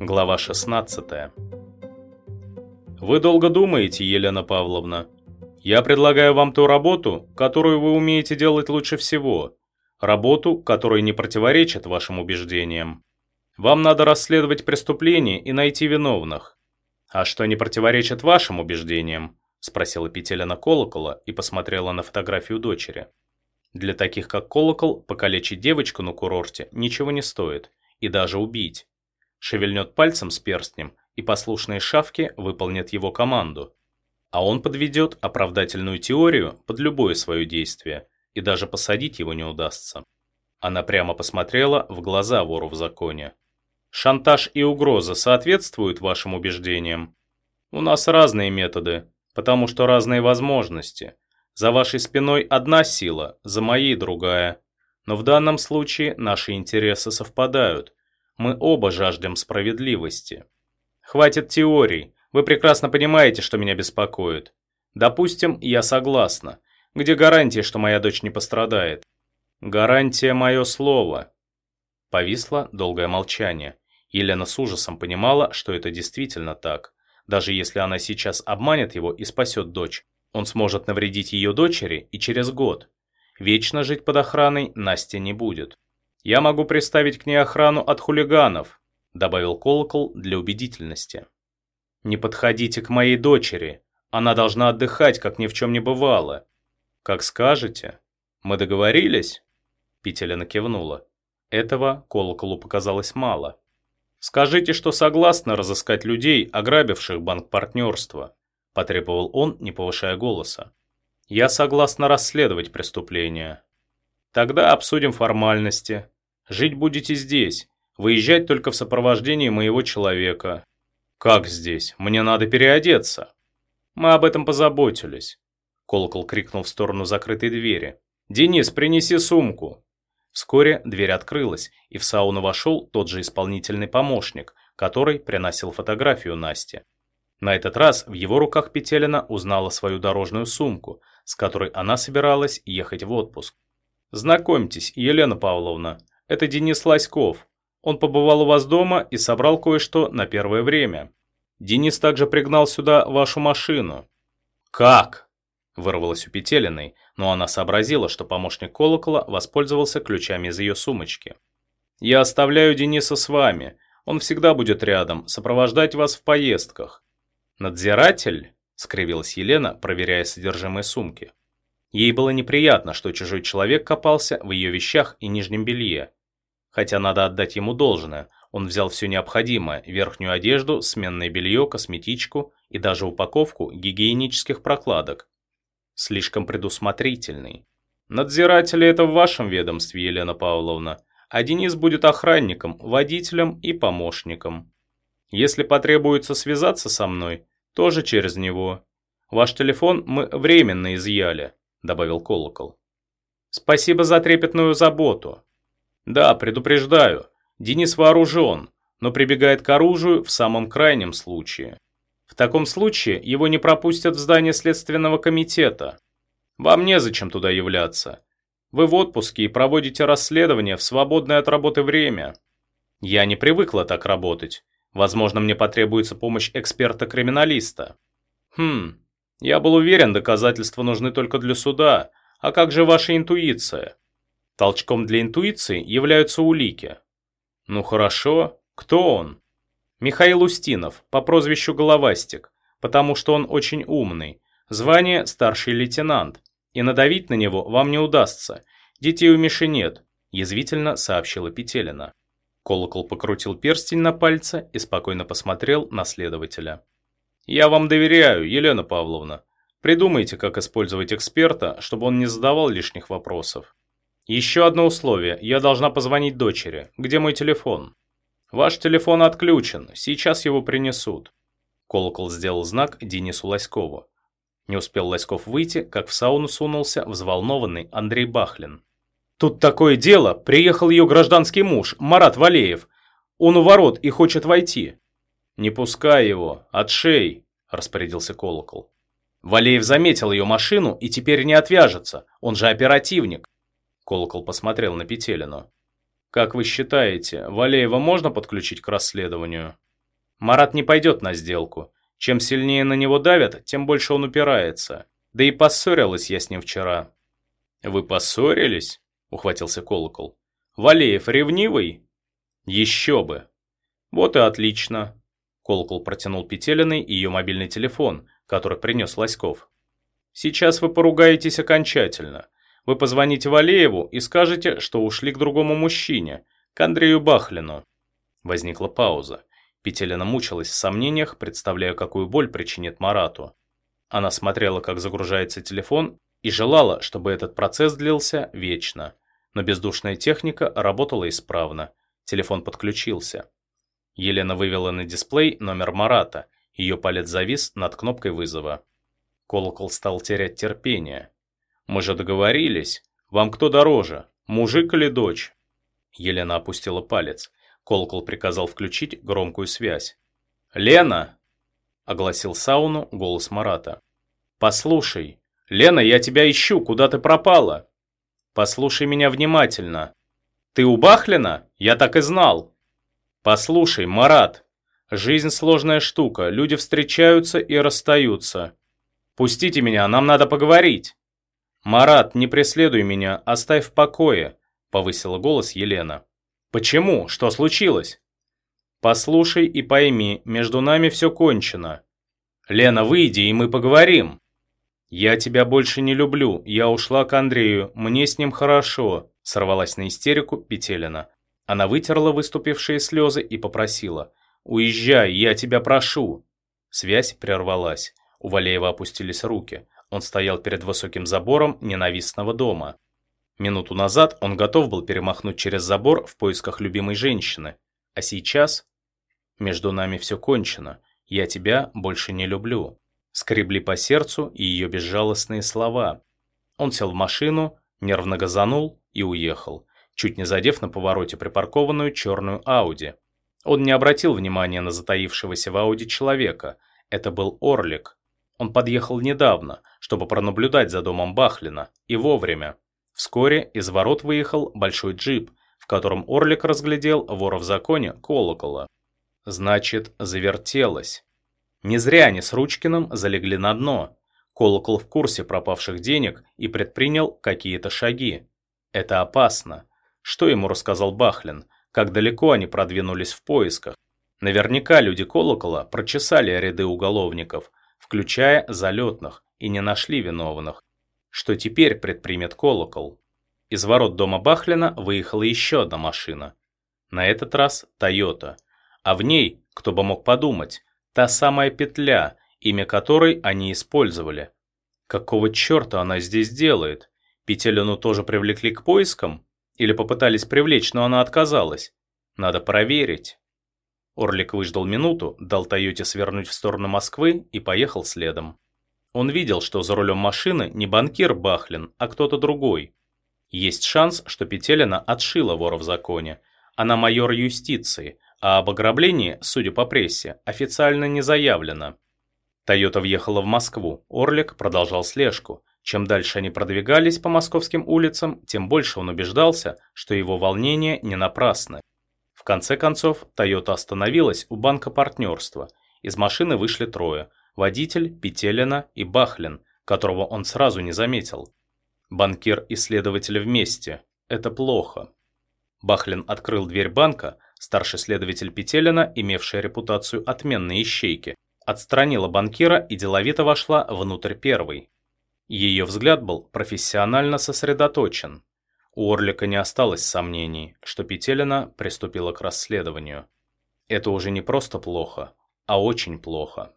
Глава 16 Вы долго думаете, Елена Павловна. Я предлагаю вам ту работу, которую вы умеете делать лучше всего. Работу, которая не противоречит вашим убеждениям. Вам надо расследовать преступление и найти виновных. А что не противоречит вашим убеждениям? Спросила Петелина Колокола и посмотрела на фотографию дочери. Для таких, как Колокол, покалечить девочку на курорте ничего не стоит. И даже убить шевельнет пальцем с перстнем, и послушные шавки выполнят его команду. А он подведет оправдательную теорию под любое свое действие, и даже посадить его не удастся. Она прямо посмотрела в глаза вору в законе. Шантаж и угроза соответствуют вашим убеждениям? У нас разные методы, потому что разные возможности. За вашей спиной одна сила, за моей другая. Но в данном случае наши интересы совпадают – мы оба жаждем справедливости. Хватит теорий. Вы прекрасно понимаете, что меня беспокоит. Допустим, я согласна. Где гарантия, что моя дочь не пострадает? Гарантия мое слово. Повисло долгое молчание. Елена с ужасом понимала, что это действительно так. Даже если она сейчас обманет его и спасет дочь, он сможет навредить ее дочери и через год. Вечно жить под охраной Настя не будет. «Я могу приставить к ней охрану от хулиганов», добавил колокол для убедительности. «Не подходите к моей дочери. Она должна отдыхать, как ни в чем не бывало». «Как скажете. Мы договорились?» Петелина кивнула. Этого колоколу показалось мало. «Скажите, что согласны разыскать людей, ограбивших банк партнерства», потребовал он, не повышая голоса. «Я согласна расследовать преступление. Тогда обсудим формальности. Жить будете здесь. Выезжать только в сопровождении моего человека. Как здесь? Мне надо переодеться. Мы об этом позаботились. Колокол крикнул в сторону закрытой двери. «Денис, принеси сумку!» Вскоре дверь открылась, и в сауну вошел тот же исполнительный помощник, который приносил фотографию Насти. На этот раз в его руках Петелина узнала свою дорожную сумку, с которой она собиралась ехать в отпуск. «Знакомьтесь, Елена Павловна, это Денис Лоськов. Он побывал у вас дома и собрал кое-что на первое время. Денис также пригнал сюда вашу машину». «Как?» – вырвалось у Петелиной, но она сообразила, что помощник колокола воспользовался ключами из ее сумочки. «Я оставляю Дениса с вами. Он всегда будет рядом, сопровождать вас в поездках». «Надзиратель?» – скривилась Елена, проверяя содержимое сумки. Ей было неприятно, что чужой человек копался в ее вещах и нижнем белье. Хотя надо отдать ему должное, он взял все необходимое, верхнюю одежду, сменное белье, косметичку и даже упаковку гигиенических прокладок. Слишком предусмотрительный. Надзиратели это в вашем ведомстве, Елена Павловна, а Денис будет охранником, водителем и помощником. Если потребуется связаться со мной, тоже через него. Ваш телефон мы временно изъяли добавил колокол. Спасибо за трепетную заботу. Да, предупреждаю, Денис вооружен, но прибегает к оружию в самом крайнем случае. В таком случае его не пропустят в здание Следственного комитета. Вам незачем туда являться. Вы в отпуске и проводите расследование в свободное от работы время. Я не привыкла так работать. Возможно, мне потребуется помощь эксперта-криминалиста. Хм, я был уверен, доказательства нужны только для суда. А как же ваша интуиция? Толчком для интуиции являются улики. Ну хорошо, кто он? Михаил Устинов, по прозвищу Головастик, потому что он очень умный. Звание старший лейтенант. И надавить на него вам не удастся. Детей у Миши нет, язвительно сообщила Петелина. Колокол покрутил перстень на пальце и спокойно посмотрел на следователя. Я вам доверяю, Елена Павловна. Придумайте, как использовать эксперта, чтобы он не задавал лишних вопросов. Еще одно условие. Я должна позвонить дочери. Где мой телефон? Ваш телефон отключен. Сейчас его принесут. Колокол сделал знак Денису Лоськову. Не успел Лоськов выйти, как в сауну сунулся взволнованный Андрей Бахлин. «Тут такое дело. Приехал ее гражданский муж, Марат Валеев. Он у ворот и хочет войти. «Не пускай его! Отшей!» – распорядился колокол. Валеев заметил ее машину и теперь не отвяжется, он же оперативник. Колокол посмотрел на Петелину. Как вы считаете, Валеева можно подключить к расследованию? Марат не пойдет на сделку. Чем сильнее на него давят, тем больше он упирается. Да и поссорилась я с ним вчера. Вы поссорились? Ухватился Колокол. Валеев ревнивый? Еще бы. Вот и отлично. Колокол протянул Петелиной ее мобильный телефон, который принес Лоськов. «Сейчас вы поругаетесь окончательно. Вы позвоните Валееву и скажете, что ушли к другому мужчине, к Андрею Бахлину». Возникла пауза. Петелина мучилась в сомнениях, представляя, какую боль причинит Марату. Она смотрела, как загружается телефон, и желала, чтобы этот процесс длился вечно. Но бездушная техника работала исправно. Телефон подключился. Елена вывела на дисплей номер Марата. Ее палец завис над кнопкой вызова. Колокол стал терять терпение. «Мы же договорились. Вам кто дороже, мужик или дочь?» Елена опустила палец. Колокол приказал включить громкую связь. «Лена!» – огласил сауну голос Марата. «Послушай, Лена, я тебя ищу, куда ты пропала?» «Послушай меня внимательно. Ты у Бахлина? Я так и знал. «Послушай, Марат, жизнь сложная штука, люди встречаются и расстаются. Пустите меня, нам надо поговорить». «Марат, не преследуй меня, оставь в покое», — повысила голос Елена. «Почему? Что случилось?» «Послушай и пойми, между нами все кончено. Лена, выйди, и мы поговорим». «Я тебя больше не люблю, я ушла к Андрею, мне с ним хорошо», — сорвалась на истерику Петелина. Она вытерла выступившие слезы и попросила. «Уезжай, я тебя прошу!» Связь прервалась. У Валеева опустились руки. Он стоял перед высоким забором ненавистного дома. Минуту назад он готов был перемахнуть через забор в поисках любимой женщины. А сейчас... Между нами все кончено. Я тебя больше не люблю. Скребли по сердцу и ее безжалостные слова. Он сел в машину, нервно газанул и уехал чуть не задев на повороте припаркованную черную Ауди. Он не обратил внимания на затаившегося в Ауди человека. Это был Орлик. Он подъехал недавно, чтобы пронаблюдать за домом Бахлина, и вовремя. Вскоре из ворот выехал большой джип, в котором Орлик разглядел вора в законе колокола. Значит, завертелось. Не зря они с Ручкиным залегли на дно. Колокол в курсе пропавших денег и предпринял какие-то шаги. Это опасно. Что ему рассказал Бахлин? Как далеко они продвинулись в поисках? Наверняка люди колокола прочесали ряды уголовников, включая залетных, и не нашли виновных. Что теперь предпримет колокол? Из ворот дома Бахлина выехала еще одна машина. На этот раз Тойота. А в ней, кто бы мог подумать, та самая петля, имя которой они использовали. Какого черта она здесь делает? Петелину тоже привлекли к поискам? Или попытались привлечь, но она отказалась. Надо проверить. Орлик выждал минуту, дал Тойоте свернуть в сторону Москвы и поехал следом. Он видел, что за рулем машины не банкир Бахлин, а кто-то другой. Есть шанс, что Петелина отшила вора в законе. Она майор юстиции, а об ограблении, судя по прессе, официально не заявлено. Тойота въехала в Москву, Орлик продолжал слежку. Чем дальше они продвигались по московским улицам, тем больше он убеждался, что его волнения не напрасны. В конце концов, Тойота остановилась у банка партнерства. Из машины вышли трое – водитель, Петелина и Бахлин, которого он сразу не заметил. Банкир и следователь вместе. Это плохо. Бахлин открыл дверь банка, старший следователь Петелина, имевшая репутацию отменной ищейки, отстранила банкира и деловито вошла внутрь первой. Ее взгляд был профессионально сосредоточен. У Орлика не осталось сомнений, что Петелина приступила к расследованию. Это уже не просто плохо, а очень плохо.